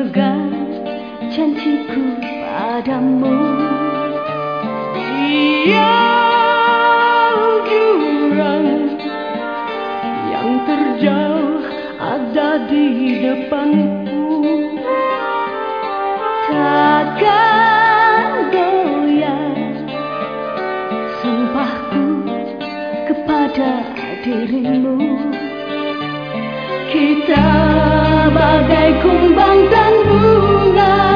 memegang janjiku padamu. Yang jurang yang terjauh ada di depanku. Takkan goyah sumpahku kepada dirimu. Kita bagai kumbang dan bunga